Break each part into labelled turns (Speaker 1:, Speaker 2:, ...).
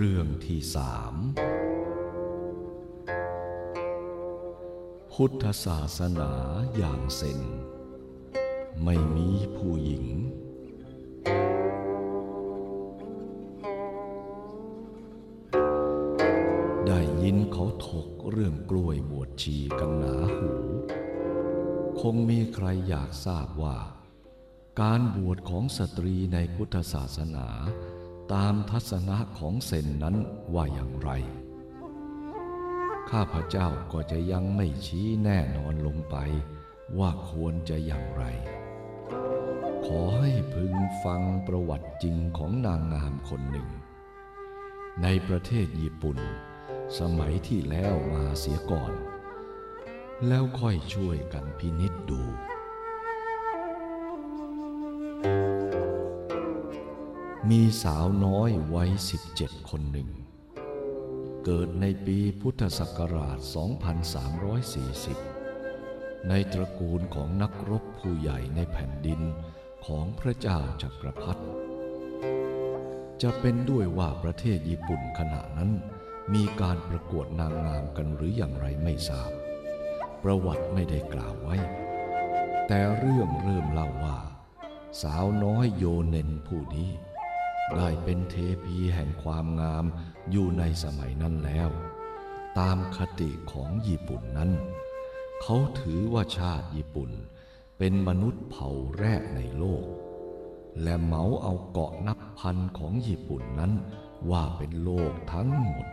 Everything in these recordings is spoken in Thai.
Speaker 1: เรื่องที่สามพุทธศาสนาอย่างเซนไม่มีผู้หญิง ได้ยินเขาถกเรื่องกล้วยบวชชีกันหนาหู คงมีใครอยากทราบว่า การบวชของสตรีในพุทธศาสนา ตามทัศนะของเซนนั้นว่าอย่างไร ข้าพเจ้าก็จะยังไม่ชี้แน่นอนลงไปว่าควรจะอย่างไร ขอให้พึงฟังประวัติจริงของนางงามคนหนึ่ง ในประเทศญี่ปุ่น สมัยที่แล้วมาเสียก่อน แล้วค่อยช่วยกันพินิษดู มีสาวน้อยวัย17คนหนึ่ง เกิดในปีพุทธศักราช 2340 ในตระกูลของนักรบผู้ใหญ่ในแผ่นดินของพระเจ้าจักรพรรดิจะเป็นด้วยว่าประเทศญี่ปุ่นขณะนั้น มีการประกวดนางงามกันหรืออย่างไรไม่ทราบ ประวัติไม่ได้กล่าวไว้ แต่เรื่องเริ่มเล่าว่า สาวน้อยโยเนนผู้นี้ ได้เป็นเทพีแห่งความงามอยู่ในสมัยนั้นแล้ว ตามคติของญี่ปุ่นนั้น เขาถือว่าชาติญี่ปุ่น เป็นมนุษย์เผ่าแรกในโลก และเหมาเอาเกาะนับพันของญี่ปุ่นนั้นว่าเป็นโลกทั้งหมด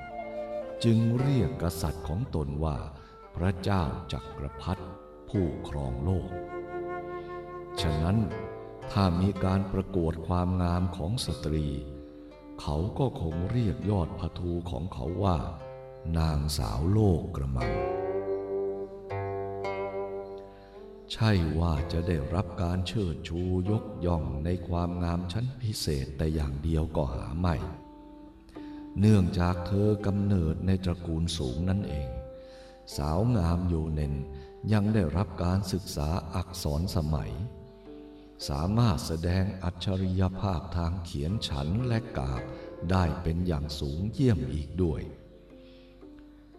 Speaker 1: จึงเรียกกษัตริย์ของตนว่า พระเจ้าจักรพรรดิผู้ครองโลก ฉะนั้น ถ้ามีการประกวดความงามของสตรี เขาก็คงเรียกยอดพทูของเขาว่า นางสาวโลกกระมัง ใช่ว่าจะได้รับการเชิดชูยกย่องในความงามชั้นพิเศษแต่อย่างเดียวก็หาไม่ เนื่องจากเธอกำเนิดในตระกูลสูงนั่นเอง สาวงามโยเนนยังได้รับการศึกษาอักษรสมัย สามารถแสดงอัจฉริยภาพทางเขียนฉันและกาบได้เป็นอย่างสูงเยี่ยมอีกด้วย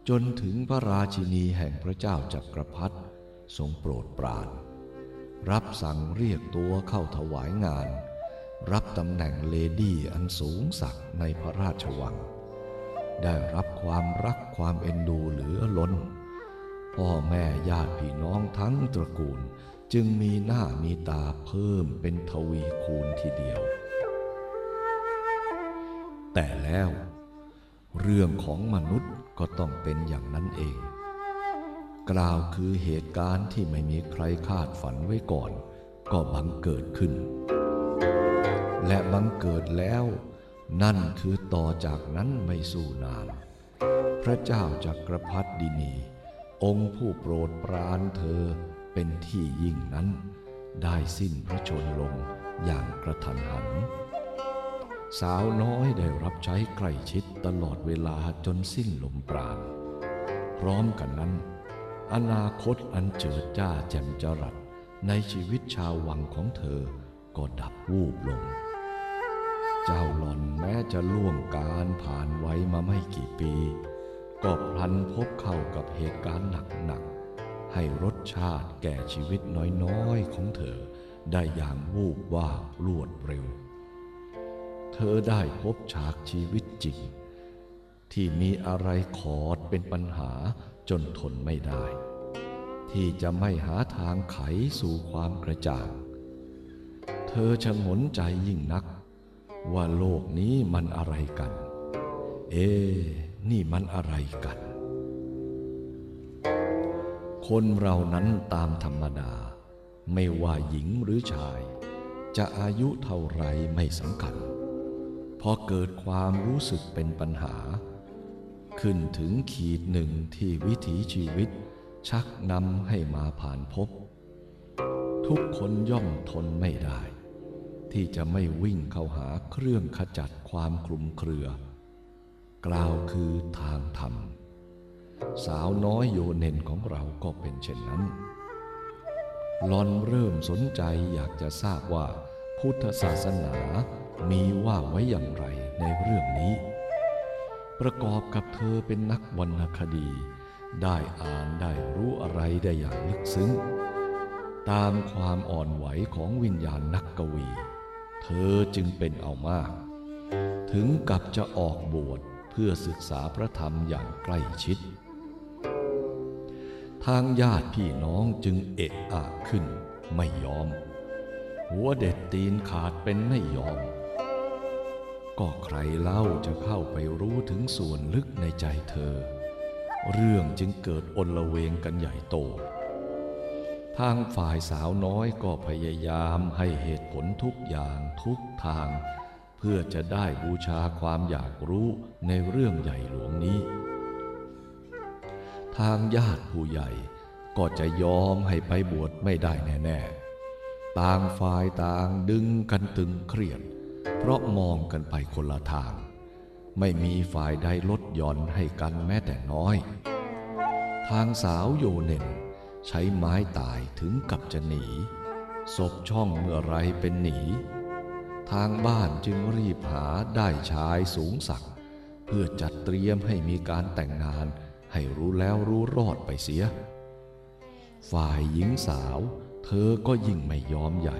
Speaker 1: จนถึงพระราชินีแห่งพระเจ้าจักรพรรดิทรงโปรดปราน รับสั่งเรียกตัวเข้าถวายงาน รับตำแหน่งเลดี้อันสูงสักในพระราชวัง ได้รับความรักความเอ็นดูเหลือล้น พ่อแม่ญาติพี่น้องทั้งตระกูล จึงมีหน้ามีตาเพิ่มเป็นทวีคูณทีเดียว แต่แล้ว เรื่องของมนุษย์ก็ต้องเป็นอย่างนั้นเอง กล่าวคือเหตุการณ์ที่ไม่มีใครคาดฝันไว้ก่อน ก็บังเกิดขึ้น และบังเกิดแล้ว นั่นคือต่อจากนั้นไม่สู้นาน พระเจ้าจักรพรรดินี องค์ผู้โปรดปรานเธอ เป็นที่ยิ่งนั้น ได้สิ้นพระชนลงอย่างกระทันหัน สาวน้อยได้รับใช้ใกล้ชิดตลอดเวลาจนสิ้นลมปราณ พร้อมกันนั้น อนาคตอันเจิดจ้าแจ่มจรัสในชีวิตชาววังของเธอก็ดับวูบลง เจ้าหล่อนแม้จะล่วงการผ่านไว้มาไม่กี่ปี ก็พลันพบเข้ากับเหตุการณ์หนัก ให้รสชาติแก่ชีวิตน้อยๆของเธอ ได้อย่างวูบว่าบรวดเร็ว เธอได้พบฉากชีวิตจริง ที่มีอะไรขอดเป็นปัญหาจนทนไม่ได้ ที่จะไม่หาทางไขสู่ความกระจ่าง เธอชะงนใจยิ่งนัก ว่าโลกนี้มันอะไรกัน เอ๊นี่มันอะไรกัน คนเรานั้นตามธรรมดา ไม่ว่าหญิงหรือชาย จะอายุเท่าไรไม่สำคัญ พอเกิดความรู้สึกเป็นปัญหา ขึ้นถึงขีดหนึ่งที่วิถีชีวิต ชักนำให้มาผ่านพบ ทุกคนย่อมทนไม่ได้ ที่จะไม่วิ่งเข้าหาเครื่องขจัดความคลุมเครือ กล่าวคือทางธรรม สาวน้อยโยเนนของเราก็เป็นเช่นนั้นลอนเริ่มสนใจอยากจะทราบว่า พุทธศาสนามีว่าไว้อย่างไรในเรื่องนี้ ประกอบกับเธอเป็นนักวรรณคดี ได้อ่านได้รู้อะไรได้อย่างลึกซึ้ง ตามความอ่อนไหวของวิญญาณนักกวี เธอจึงเป็นเอามาก ถึงกับจะออกบวชเพื่อศึกษาพระธรรมอย่างใกล้ชิด ทางญาติพี่น้องจึงเอะอะขึ้นไม่ยอม หัวเด็ดตีนขาดเป็นไม่ยอม ก็ใครเล่าจะเข้าไปรู้ถึงส่วนลึกในใจเธอ เรื่องจึงเกิดอนละเวงกันใหญ่โต ทางฝ่ายสาวน้อยก็พยายามให้เหตุผลทุกอย่างทุกทาง เพื่อจะได้บูชาความอยากรู้ในเรื่องใหญ่หลวงนี้ ทางญาติผู้ใหญ่ก็จะยอมให้ไปบวชไม่ได้แน่ๆ ต่างฝ่ายต่างดึงกันตึงเครียด เพราะมองกันไปคนละทาง ไม่มีฝ่ายใดลดหย่อนให้กันแม้แต่น้อย ทางสาวโยเนนใช้ไม้ตายถึงกับจะหนี ศพช่องเมื่อไรเป็นหนี ทางบ้านจึงรีบหาได้ชายสูงสัก เพื่อจัดเตรียมให้มีการแต่งงาน ให้รู้แล้วรู้รอดไปเสีย ฝ่ายหญิงสาวเธอก็ยิ่งไม่ยอมใหญ่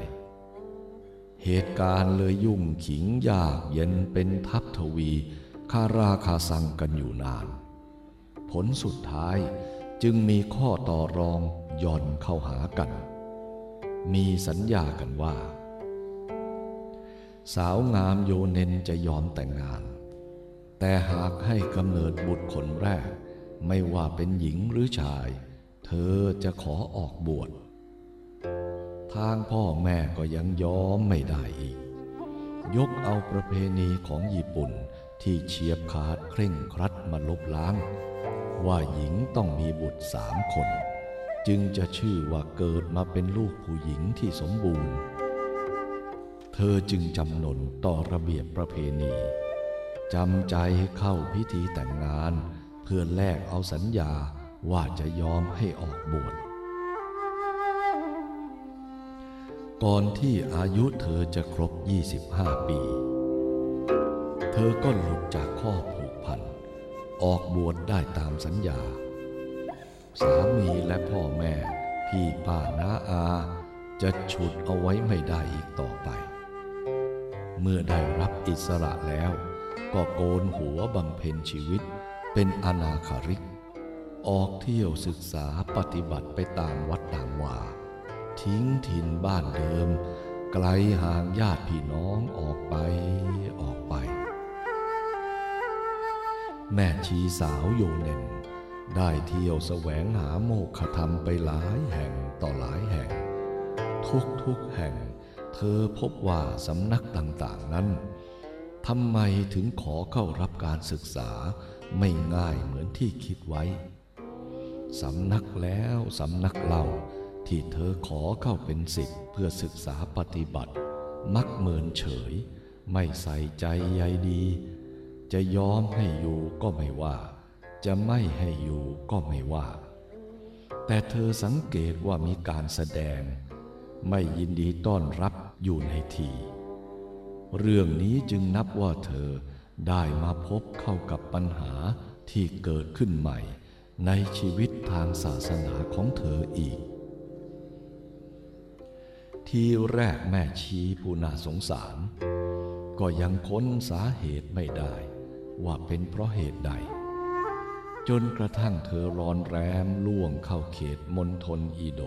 Speaker 1: เหตุการณ์เลยยุ่งขิงยากเย็นเป็นทัพทวีคาราคาซังกันอยู่นาน ผลสุดท้ายจึงมีข้อต่อรองย่อนเข้าหากัน มีสัญญากันว่า สาวงามโยเนนจะยอมแต่งงาน แต่หากให้กำเนิดบุตรคนแรก ไม่ว่าเป็นหญิงหรือชาย เธอจะขอออกบวช ทางพ่อแม่ก็ยังยอมไม่ได้อีก ยกเอาประเพณีของญี่ปุ่นที่เฉียบขาดเคร่งครัดมาลบล้าง ว่าหญิงต้องมีบุตรสามคน จึงจะชื่อว่าเกิดมาเป็นลูกผู้หญิงที่สมบูรณ์ เธอจึงจำนนต่อระเบียบประเพณีจำใจเข้าพิธีแต่งงาน พื่อแลกเอาสัญญาว่าจะยอมให้ออกบวชก่อนที่อายุเธอจะครบ 25 ปี เธอก็หลุดจากข้อผูกพัน ออกบวชได้ตามสัญญา สามีและพ่อแม่ พี่ป้าน้าอา จะฉุดเอาไว้ไม่ได้อีกต่อไป เมื่อได้รับอิสระแล้ว ก็โกนหัวบำเพ็ญชีวิต เป็นอนาคาริก ออกเที่ยวศึกษาปฏิบัติไปตามวัดต่างว่า ทิ้งถิ่นบ้านเดิม ไกลห่างญาติพี่น้องออกไปออกไป แม่ชีสาวโยเนนได้เที่ยวแสวงหาโมกขธรรมไปหลายแห่งต่อหลายแห่ง ทุกทุกแห่ง เธอพบว่าสำนักต่างๆนั้นทำไมถึงขอเข้ารับการศึกษา ไม่ง่ายเหมือนที่คิดไว้ สำนักแล้วสำนักเล่าที่เธอขอเข้าเป็นสิทธิ์เพื่อศึกษาปฏิบัติ มักเมินเฉย ไม่ใส่ใจใยดี จะยอมให้อยู่ก็ไม่ว่า จะไม่ให้อยู่ก็ไม่ว่า แต่เธอสังเกตว่ามีการแสดง ไม่ยินดีต้อนรับอยู่ในที เรื่องนี้จึงนับว่าเธอ ได้มาพบเข้ากับปัญหาที่เกิดขึ้นใหม่ ในชีวิตทางศาสนาของเธออีก ทีแรกแม่ชีผู้น่าสงสาร ก็ยังค้นสาเหตุไม่ได้ ว่าเป็นเพราะเหตุใด จนกระทั่งเธอร้อนแรมล่วงเข้าเขตมณฑลอีโด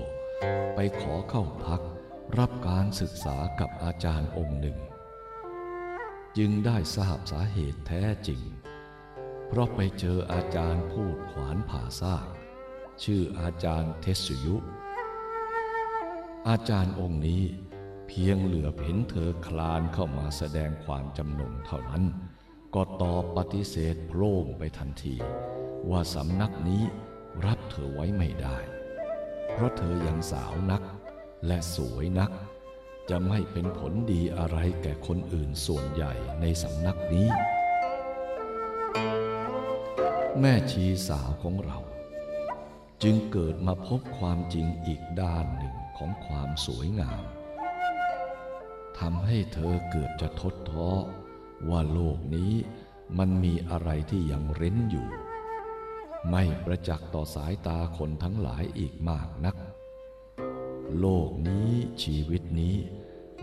Speaker 1: ไปขอเข้าพัก รับการศึกษากับอาจารย์องค์หนึ่ง จึงได้ทราบสาเหตุแท้จริง เพราะไปเจออาจารย์พูดขวานผ่าซากชื่ออาจารย์เทสยุ อาจารย์องค์นี้เพียงเหลือเห็นเธอคลานเข้ามาแสดงความจำนงเท่านั้น ก็ตอบปฏิเสธโพร่งไปทันที ว่าสำนักนี้รับเธอไว้ไม่ได้ เพราะเธอยังสาวนักและสวยนัก จะไม่เป็นผลดีอะไรแก่คนอื่นส่วนใหญ่ในสำนักนี้ แม่ชีสาวของเรา จึงเกิดมาพบความจริงอีกด้านหนึ่งของความสวยงามทำให้เธอเกือบจะทดท้อว่าโลกนี้มันมีอะไรที่ยังเร้นอยู่ ไม่ประจักษ์ต่อสายตาคนทั้งหลายอีกมากนัก โลกนี้ชีวิต นี้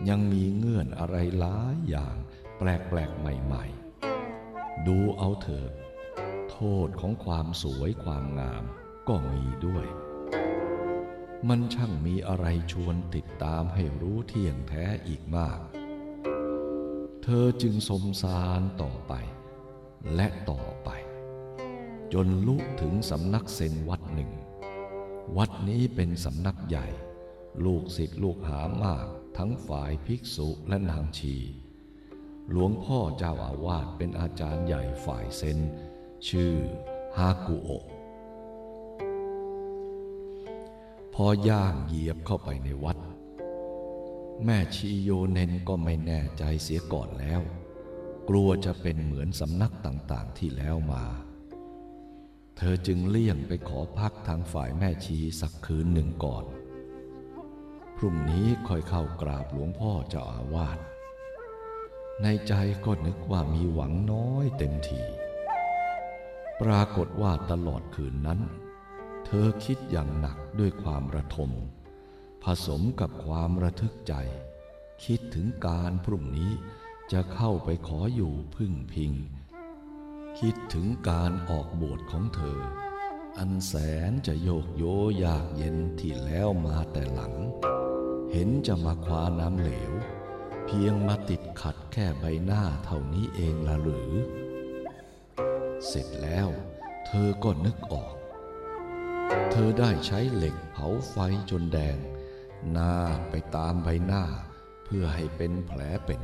Speaker 1: ยังมีเงื่อนอะไรหลายอย่างแปลกๆใหม่ๆ ดูเอาเถิด โทษของความสวยความงามก็มีด้วย มันช่างมีอะไรชวนติดตามให้รู้เที่ยงแท้อีกมาก เธอจึงสมสารต่อไป และต่อไป จนลุกถึงสำนักเซนวัดหนึ่ง วัดนี้เป็นสำนักใหญ่ ลูกศิษย์ลูกหามาก ทั้งฝ่ายภิกษุและนางชี หลวงพ่อเจ้าอาวาสเป็นอาจารย์ใหญ่ฝ่ายเซนชื่อฮากุโอะพอย่างเหยียบเข้าไปในวัด แม่ชีโยเนนก็ไม่แน่ใจเสียก่อนแล้ว กลัวจะเป็นเหมือนสำนักต่างๆที่แล้วมา เธอจึงเลี่ยงไปขอพักทางฝ่ายแม่ชีสักคืนหนึ่งก่อน รุ่งนี้ค่อยเข้ากราบหลวงพ่อเจ้าอาวาส ในใจก็นึกว่ามีหวังน้อยเต็มที ปรากฏว่าตลอดคืนนั้น เธอคิดอย่างหนักด้วยความระทม ผสมกับความระทึกใจ คิดถึงการพรุ่งนี้จะเข้าไปขออยู่พึ่งพิง คิดถึงการออกบวชของเธอ อันแสนจะโยกโยยากเย็นที่แล้วมาแต่หลัง เห็นจะมาคว้าน้ำเหลว เพียงมาติดขัดแค่ใบหน้าเท่านี้เองละหรือ เสร็จแล้วเธอก็นึกออก เธอได้ใช้เหล็กเผาไฟจนแดง หน้าไปตามใบหน้า เพื่อให้เป็นแผลเป็น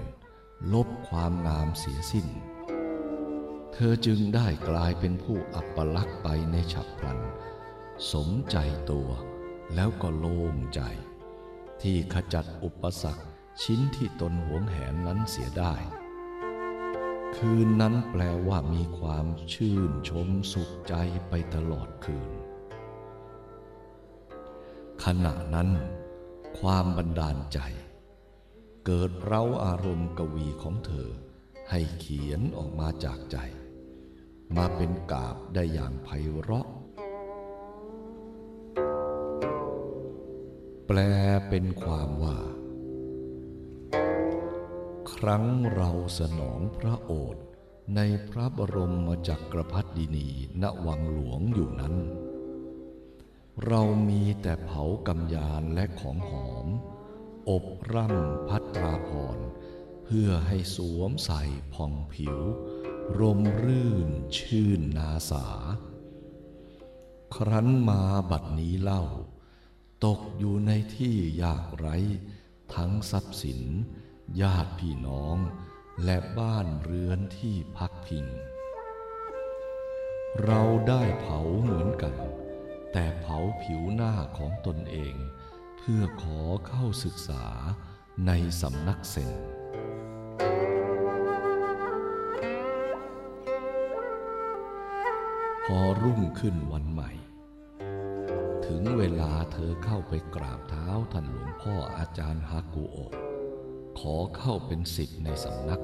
Speaker 1: ลบความงามเสียสิ้น เธอจึงได้กลายเป็นผู้อัปลักษ์ไปในฉับพลัน สมใจตัวแล้วก็โล่งใจ ที่ขจัดอุปสรรคชิ้นที่ตนหวงแหนนั้นเสียได้ คืนนั้นแปลว่ามีความชื่นชมสุขใจไปตลอดคืน ขณะนั้น ความบันดาลใจ เกิดเร้าอารมณ์กวีของเธอ ให้เขียนออกมาจากใจ มาเป็นกาบได้อย่างไพเราะ แปลเป็นความว่า ครั้งเราสนองพระโอษฐ์ในพระบรมจักรพรรดินีณวังหลวงอยู่นั้น เรามีแต่เผากำยานและของหอม อบร่ำพัตราพร เพื่อให้สวมใส่ผ่องผิว รมรื่นชื่นนาสา ครั้นมาบัดนี้เล่า ตกอยู่ในที่ยากไร้ ทั้งทรัพย์สิน ญาติพี่น้อง และบ้านเรือนที่พักพิง เราได้เผาเหมือนกัน แต่เผาผิวหน้าของตนเอง เพื่อขอเข้าศึกษาในสำนักเซนพอรุ่งขึ้นวันใหม่ ถึงเวลาเธอเข้าไปกราบเท้าท่านหลวงพ่ออาจารย์ฮากุโอะขอเข้าเป็นสิทธิ์ในสำนัก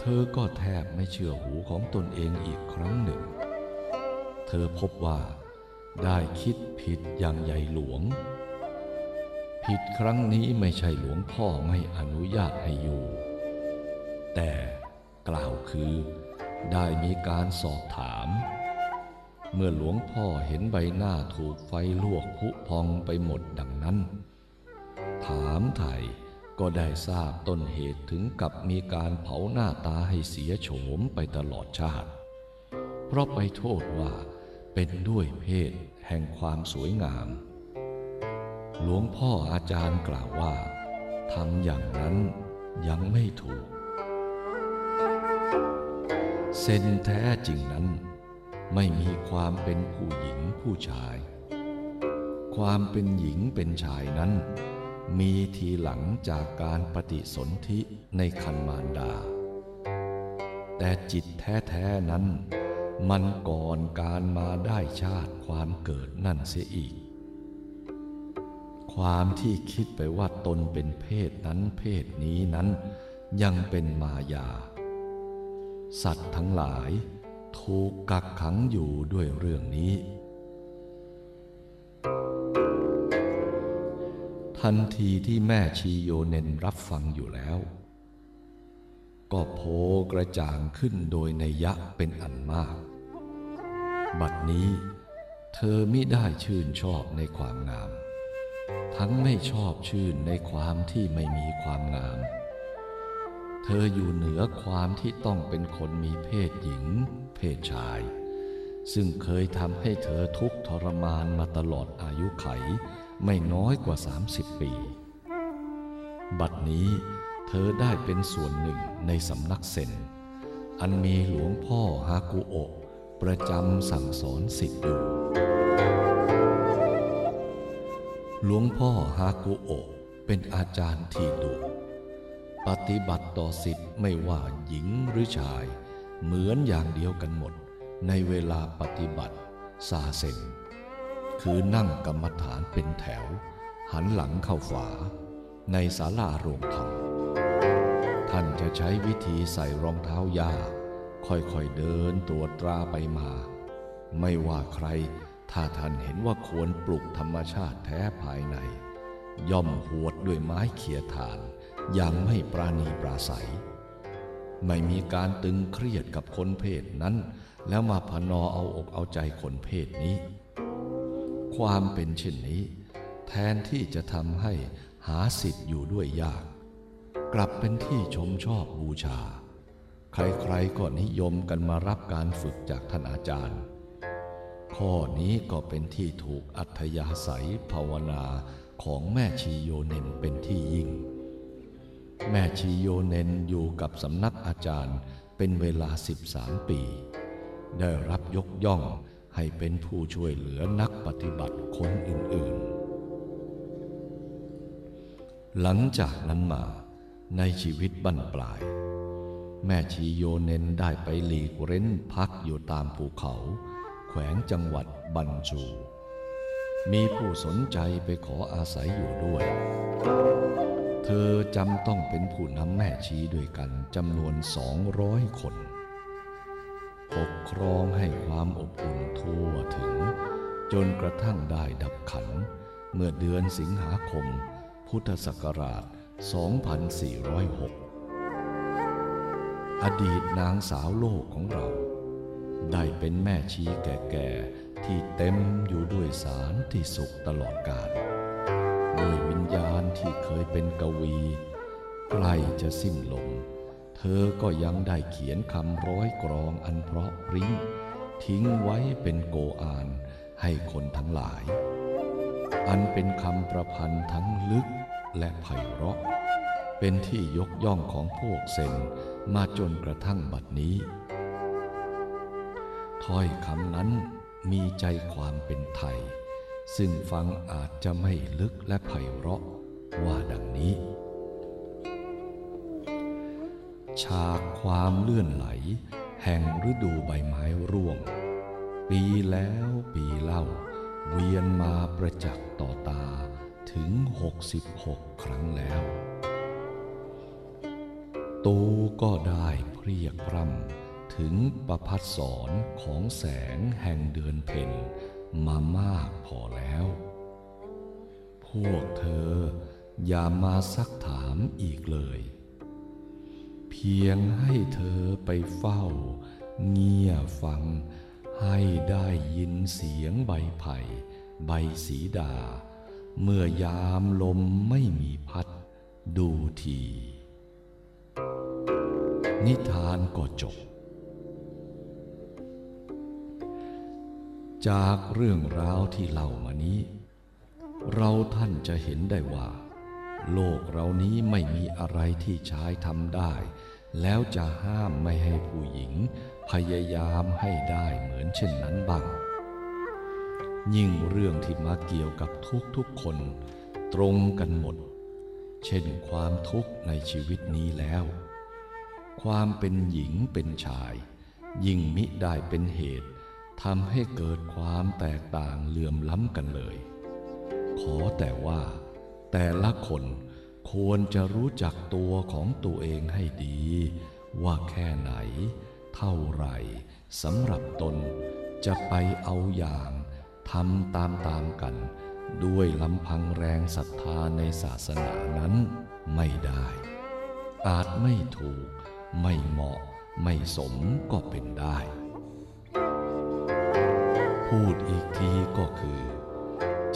Speaker 1: เธอก็แทบไม่เชื่อหูของตนเองอีกครั้งหนึ่ง เธอพบว่าได้คิดผิดอย่างใหญ่หลวง ผิดครั้งนี้ไม่ใช่หลวงพ่อไม่อนุญาตให้อยู่ แต่กล่าวคือได้มีการสอบถาม เมื่อหลวงพ่อเห็นใบหน้าถูกไฟลวกผุพองไปหมดดังนั้น ถามไถ่ก็ได้ทราบต้นเหตุถึงกับมีการเผาหน้าตาให้เสียโฉมไปตลอดชาติ เพราะไปโทษว่าเป็นด้วยเพศแห่งความสวยงาม หลวงพ่ออาจารย์กล่าวว่าทำอย่างนั้นยังไม่ถูกเส้นแท้จริงนั้น ไม่มีความเป็นผู้หญิงผู้ชาย ความเป็นหญิงเป็นชายนั้น มีทีหลังจากการปฏิสนธิในคันมารดา แต่จิตแท้ๆนั้น มันก่อนการมาได้ชาติความเกิดนั่นเสียอีก ความที่คิดไปว่าตนเป็นเพศนั้นเพศนี้นั้นยังเป็นมายา สัตว์ทั้งหลาย ถูกกักขังอยู่ด้วยเรื่องนี้ ทันทีที่แม่ชีโยเนนรับฟังอยู่แล้ว ก็โพกระจ่างขึ้นโดยในยะเป็นอันมาก บัดนี้เธอมิได้ชื่นชอบในความงาม ทั้งไม่ชอบชื่นในความที่ไม่มีความงาม เธออยู่เหนือความที่ต้องเป็นคนมีเพศหญิง ศชาย ซึ่งเคยทำให้เธอทุกข์ทรมานมาตลอดอายุไขไม่น้อยกว่า 30 ปี บัดนี้เธอได้เป็นส่วนหนึ่งในสำนักเซนอันมีหลวงพ่อฮากุโอะประจำสั่งสอนสิทธิ์อยู่ หลวงพ่อฮากุโอะเป็นอาจารย์ที่ดุปฏิบัติต่อสิทธิ์ไม่ว่าหญิงหรือชาย เหมือนอย่างเดียวกันหมด ในเวลาปฏิบัติซาเซนคือนั่งกรรมฐานเป็นแถว หันหลังเข้าฝา ในศาลาโรงธรรมท่านจะใช้วิธีใส่รองเท้ายาค่อยๆเดินตรวตราไปมา ไม่ว่าใคร ถ้าท่านเห็นว่าควรปลุกธรรมชาติแท้ภายใน ย่อมหวดด้วยไม้เขี่ยฐาน อย่างไม่ปราณีปราศัย ไม่มีการตึงเครียดกับคนเพศนั้น แล้วมาพนอเอาอกเอาใจคนเพศนี้ ความเป็นเช่นนี้ แทนที่จะทำให้หาสิทธิ์อยู่ด้วยยาก กลับเป็นที่ชมชอบบูชา ใครๆก็นิยมกันมารับการฝึกจากท่านอาจารย์ ข้อนี้ก็เป็นที่ถูกอัธยาศัยภาวนาของแม่ชีโยเนนเป็นที่ยิ่ง แม่ชีโยเนนอยู่กับสำนักอาจารย์เป็นเวลา 13 ปี ได้รับยกย่องให้เป็นผู้ช่วยเหลือนักปฏิบัติคนอื่นๆ หลังจากนั้นมาในชีวิตบั้นปลาย แม่ชีโยเนนได้ไปหลีกเร้นพักอยู่ตามภูเขา แขวงจังหวัดบันจู มีผู้สนใจไปขออาศัยอยู่ด้วย เธอจำต้องเป็นผู้นำแม่ชีด้วยกันจำนวนสองร้อยคนปกครองให้ความอบอุ่นทั่วถึง จนกระทั่งได้ดับขัน เมื่อเดือนสิงหาคม พุทธศักราช 2406 อดีตนางสาวโลกของเรา ได้เป็นแม่ชีแก่ๆ ที่เต็มอยู่ด้วยสารที่สุขตลอดกาล ยวิญญาณที่เคยเป็นกวี ใกล้จะสิ้นลม เธอก็ยังได้เขียนคำร้อยกรองอันเพราะปริ้งทิ้งไว้เป็นโกอานให้คนทั้งหลาย อันเป็นคำประพันธ์ทั้งลึกและไพเราะ เป็นที่ยกย่องของพวกเซนมาจนกระทั่งบัดนี้ ถ้อยคำนั้นมีใจความเป็นไทย ซึ่งฟังอาจจะไม่ลึกและไพเราะว่าดังนี้ ฉากความเลื่อนไหล แห่งฤดูใบไม้ร่วง ปีแล้วปีเล่า เวียนมาประจักษ์ต่อตาถึง 66 ครั้งแล้ว ตูก็ได้เพรียกพร่ำถึงประพัดสอนของแสงแห่งเดือนเพ็ญ มามากพอแล้ว พวกเธออย่ามาซักถามอีกเลย เพียงให้เธอไปเฝ้า เงี่ยฟัง ให้ได้ยินเสียงใบไผ่ ใบสีดา เมื่อยามลมไม่มีพัด ดูที นิทานก็จบ จากเรื่องราวที่เล่ามานี้ เราท่านจะเห็นได้ว่า โลกเรานี้ไม่มีอะไรที่ชายทำได้ แล้วจะห้ามไม่ให้ผู้หญิง พยายามให้ได้เหมือนเช่นนั้นบ้าง ยิ่งเรื่องที่มาเกี่ยวกับทุกทุกคน ตรงกันหมด เช่นความทุกข์ในชีวิตนี้แล้ว ความเป็นหญิงเป็นชาย ยิ่งมิได้เป็นเหตุ ทำให้เกิดความแตกต่างเหลื่อมล้ำกันเลย ขอแต่ว่า แต่ละคนควรจะรู้จักตัวของตัวเองให้ดี ว่าแค่ไหน เท่าไหร่สำหรับตนจะไปเอาอย่างทำตามตามกัน ด้วยลำพังแรงศรัทธาในศาสนานั้นไม่ได้ อาจไม่ถูก ไม่เหมาะ ไม่สมก็เป็นได้ พูดอีกทีก็คือ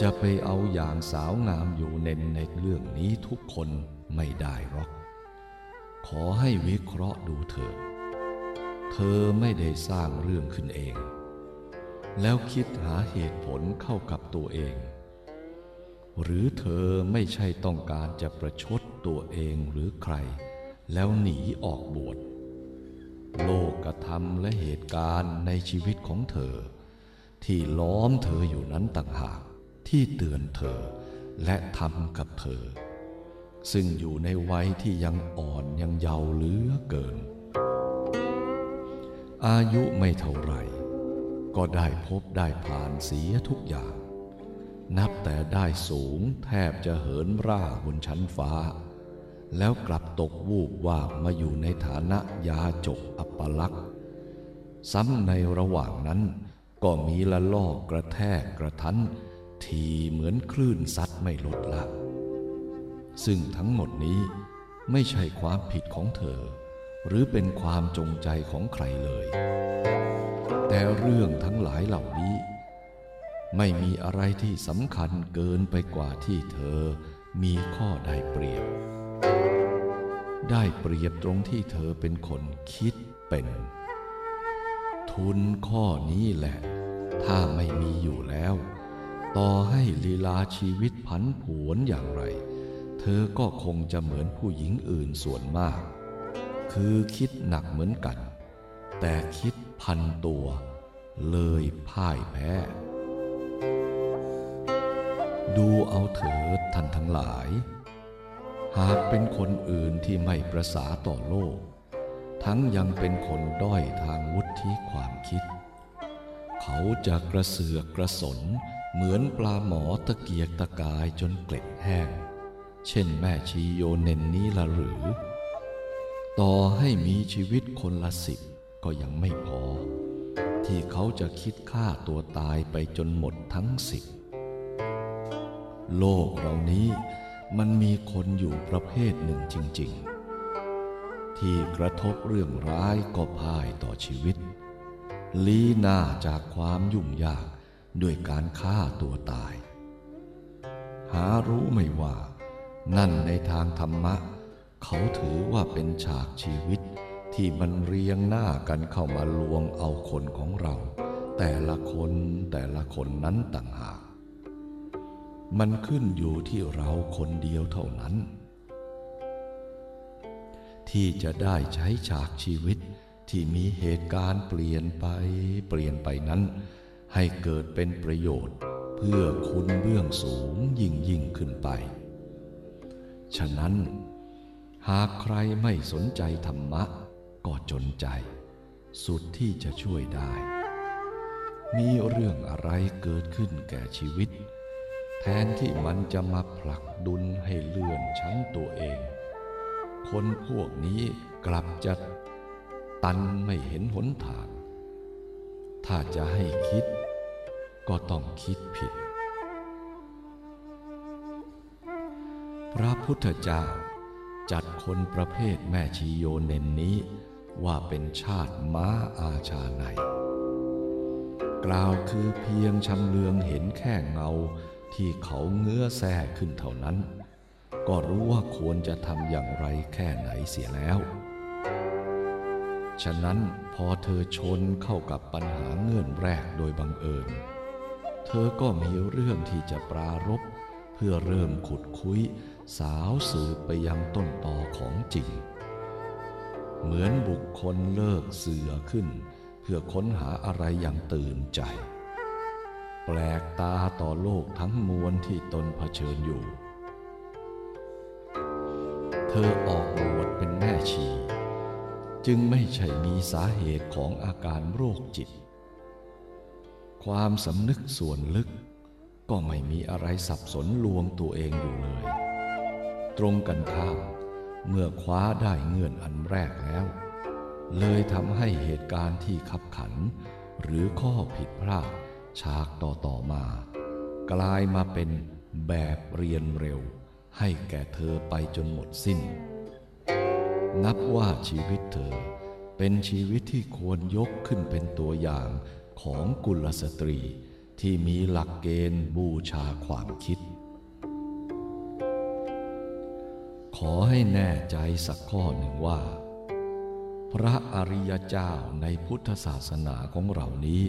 Speaker 1: จะไปเอาอย่างสาวงามอยู่เน้นในเรื่องนี้ทุกคนไม่ได้หรอก ขอให้วิเคราะห์ดูเถิด เธอไม่ได้สร้างเรื่องขึ้นเอง แล้วคิดหาเหตุผลเข้ากับตัวเอง หรือเธอไม่ใช่ต้องการจะประชดตัวเองหรือใคร แล้วหนีออกบวชโลกกระทำและเหตุการณ์ในชีวิตของเธอ ที่ล้อมเธออยู่นั้นต่างหากที่เตือนเธอและทำกับเธอ ซึ่งอยู่ในวัยที่ยังอ่อนยังเยาว์เหลือเกิน อายุไม่เท่าไหร่ ก็ได้พบได้ผ่านเสียทุกอย่าง นับแต่ได้สูงแทบจะเหินร่าบนชั้นฟ้า แล้วกลับตกวูบว่าบมาอยู่ในฐานะยาจกอัปลักษณ์ ซ้ำในระหว่างนั้น ก็มีละลอกกระแทกกระทันทีเหมือนคลื่นซัดไม่ลดละ ซึ่งทั้งหมดนี้ไม่ใช่ความผิดของเธอ หรือเป็นความจงใจของใครเลย แต่เรื่องทั้งหลายเหล่านี้ ไม่มีอะไรที่สำคัญเกินไปกว่าที่เธอมีข้อได้เปรียบ ได้เปรียบตรงที่เธอเป็นคนคิดเป็น ทุนข้อนี้แหละ ถ้าไม่มีอยู่แล้ว ต่อให้ลีลาชีวิตผันผวนอย่างไร เธอก็คงจะเหมือนผู้หญิงอื่นส่วนมาก คือคิดหนักเหมือนกัน แต่คิดพันตัว เลยพ่ายแพ้ ดูเอาเถิดท่านทั้งหลาย หากเป็นคนอื่นที่ไม่ประสาต่อโลก ทั้งยังเป็นคนด้อยทางวุฒิความคิด เขาจะกระเสือกกระสนเหมือนปลาหมอตะเกียกตะกายจนเกล็ดแห้ง เช่นแม่ชีโยเนนนี้ละหรือ ต่อให้มีชีวิตคนละสิบก็ยังไม่พอ ที่เขาจะคิดฆ่าตัวตายไปจนหมดทั้งสิบโลกเรานี้มันมีคนอยู่ประเภทหนึ่งจริง ๆ ที่กระทบเรื่องร้ายก็พ่ายต่อชีวิต ลีหน้าจากความยุ่งยากด้วยการฆ่าตัวตาย หารู้ไม่ว่า นั่นในทางธรรมะ เขาถือว่าเป็นฉากชีวิตที่มันเรียงหน้ากันเข้ามาลวงเอาคนของเรา แต่ละคนแต่ละคนนั้นต่างหาก มันขึ้นอยู่ที่เราคนเดียวเท่านั้น ที่จะได้ใช้ฉากชีวิตที่มีเหตุการณ์เปลี่ยนไปเปลี่ยนไปนั้น ให้เกิดเป็นประโยชน์ เพื่อคุณเบื้องสูงยิ่งยิ่งขึ้นไป ฉะนั้น หากใครไม่สนใจธรรมะ ก็จนใจ สุดที่จะช่วยได้ มีเรื่องอะไรเกิดขึ้นแก่ชีวิต แทนที่มันจะมาผลักดุลให้เลื่อนชั้นตัวเอง คนพวกนี้กลับจะตันไม่เห็นหนทาง ถ้าจะให้คิดก็ต้องคิดผิด พระพุทธเจ้าจัดคนประเภทแม่ชีโยเนนนี้ว่าเป็นชาติม้าอาชาในกล่าวคือเพียงชำเลืองเห็นแค่เงาที่เขาเงื้อแซ่ขึ้นเท่านั้น ก็รู้ว่าควรจะทำอย่างไรแค่ไหนเสียแล้ว ฉะนั้นพอเธอชนเข้ากับปัญหาเงื่อนแรกโดยบังเอิญ เธอก็มีเรื่องที่จะปรารบเพื่อเริ่มขุดคุยสาวสืบไปยังต้นตอของจริง เหมือนบุคคลเลิกเสือขึ้น เพื่อค้นหาอะไรอย่างตื่นใจ แปลกตาต่อโลกทั้งมวลที่ตนเผชิญอยู่ เธอออกบวชเป็นแม่ชี จึงไม่ใช่มีสาเหตุของอาการโรคจิต ความสำนึกส่วนลึกก็ไม่มีอะไรสับสนลวงตัวเองอยู่เลย ตรงกันข้ามเมื่อคว้าได้เงื่อนอันแรกแล้ว เลยทำให้เหตุการณ์ที่ขับขัน หรือข้อผิดพลาดฉากต่อต่อมา กลายมาเป็นแบบเรียนเร็ว ให้แก่เธอไปจนหมดสิ้น นับว่าชีวิตเธอเป็นชีวิตที่ควรยกขึ้นเป็นตัวอย่างของกุลสตรีที่มีหลักเกณฑ์บูชาความคิด ขอให้แน่ใจสักข้อหนึ่งว่า พระอริยเจ้าในพุทธศาสนาของเรานี้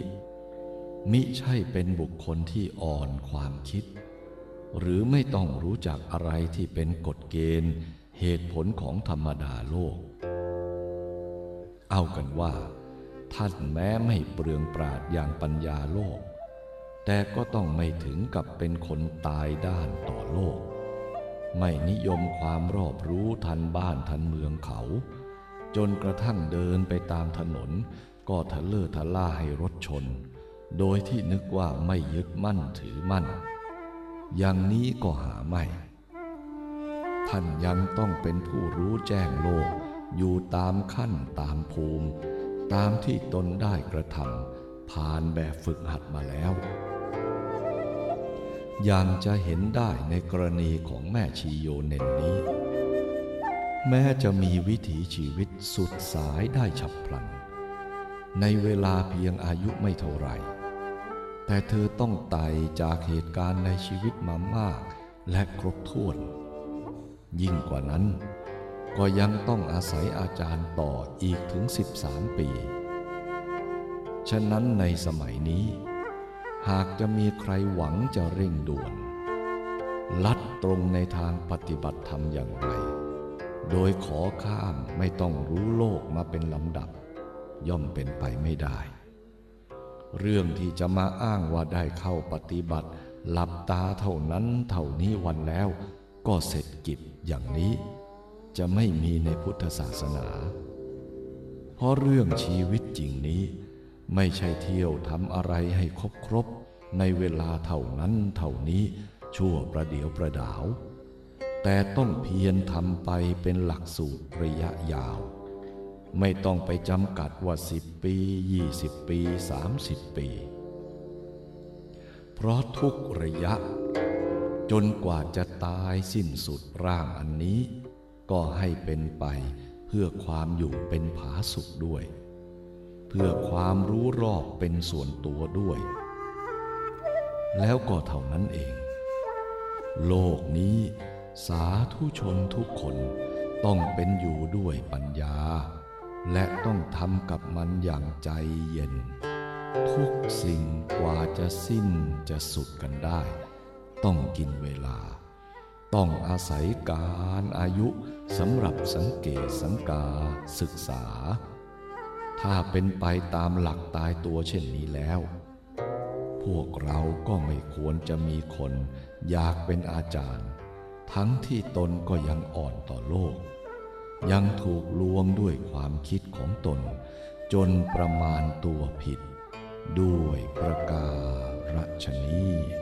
Speaker 1: มิใช่เป็นบุคคลที่อ่อนความคิด หรือไม่ต้องรู้จักอะไรที่เป็นกฎเกณฑ์ เหตุผลของธรรมดาโลก เอากันว่า ท่านแม้ไม่เปลืองปราดอย่างปัญญาโลก แต่ก็ต้องไม่ถึงกับเป็นคนตายด้านต่อโลก ไม่นิยมความรอบรู้ทันบ้านทันเมืองเขา จนกระทั่งเดินไปตามถนน ก็ทะเลอทะล่าให้รถชน โดยที่นึกว่าไม่ยึดมั่นถือมั่น อย่างนี้ก็หาไม่ ท่านยังต้องเป็นผู้รู้แจ้งโลก อยู่ตามขั้นตามภูมิ ตามที่ตนได้กระทำผ่านแบบฝึกหัดมาแล้ว อย่างจะเห็นได้ในกรณีของแม่ชีโยเนนนี้ แม้จะมีวิถีชีวิตสุดสายได้ฉับพลัน ในเวลาเพียงอายุไม่เท่าไหร่ แต่เธอต้องไต่จากเหตุการณ์ในชีวิตมามาก และครบถ้วน ยิ่งกว่านั้น ก็ยังต้องอาศัยอาจารย์ต่ออีกถึง 13 ปี ฉะนั้นในสมัยนี้ หากจะมีใครหวังจะเร่งด่วน ลัดตรงในทางปฏิบัติธรรมอย่างไร โดยขอข้ามไม่ต้องรู้โลกมาเป็นลำดับ ย่อมเป็นไปไม่ได้ เรื่องที่จะมาอ้างว่าได้เข้าปฏิบัติ หลับตาเท่านั้นเท่านี้วันแล้ว ก็เสร็จกิจอย่างนี้ จะไม่มีในพุทธศาสนา เพราะเรื่องชีวิตจริงนี้ ไม่ใช่เที่ยวทำอะไรให้ครบครบในเวลาเท่านั้นเท่านี้ชั่วประเดียวประดาว แต่ต้องเพียรทำไปเป็นหลักสูตรระยะยาว ไม่ต้องไปจำกัดว่าสิบปียี่สิบปีสามสิบปี เพราะทุกระยะ จนกว่าจะตายสิ้นสุดร่างอันนี้ ก็ให้เป็นไปเพื่อความอยู่เป็นผาสุขด้วย เพื่อความรู้รอบเป็นส่วนตัวด้วย แล้วก็เท่านั้นเอง โลกนี้สาธุชนทุกคนต้องเป็นอยู่ด้วยปัญญา และต้องทำกับมันอย่างใจเย็น ทุกสิ่งกว่าจะสิ้นจะสุดกันได้ ต้องกินเวลา ต้องอาศัยการอายุสำหรับสังเกตสังกาศึกษา ถ้าเป็นไปตามหลักตายตัวเช่นนี้แล้ว พวกเราก็ไม่ควรจะมีคนอยากเป็นอาจารย์ ทั้งที่ตนก็ยังอ่อนต่อโลก ยังถูกลวงด้วยความคิดของตน จนประมาณตัวผิด ด้วยประการฉนี้